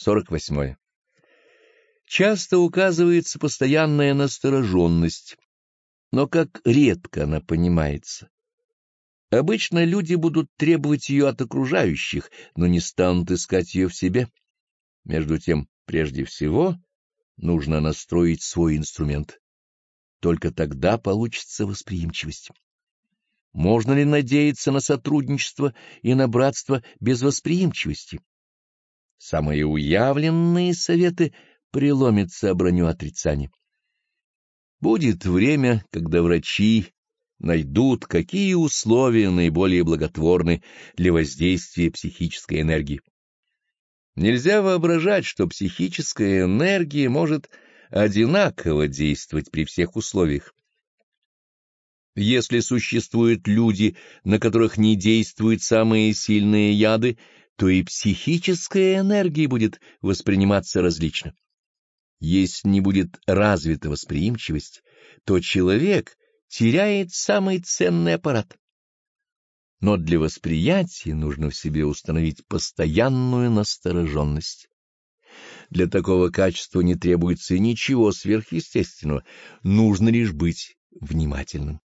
48. Часто указывается постоянная настороженность, но как редко она понимается. Обычно люди будут требовать ее от окружающих, но не станут искать ее в себе. Между тем, прежде всего, нужно настроить свой инструмент. Только тогда получится восприимчивость. Можно ли надеяться на сотрудничество и на братство без восприимчивости? Самые уявленные советы преломятся о броню отрицания. Будет время, когда врачи найдут, какие условия наиболее благотворны для воздействия психической энергии. Нельзя воображать, что психическая энергия может одинаково действовать при всех условиях. Если существуют люди, на которых не действуют самые сильные яды, то и психическая энергия будет восприниматься различно. Если не будет развита восприимчивость, то человек теряет самый ценный аппарат. Но для восприятия нужно в себе установить постоянную настороженность. Для такого качества не требуется ничего сверхъестественного, нужно лишь быть внимательным.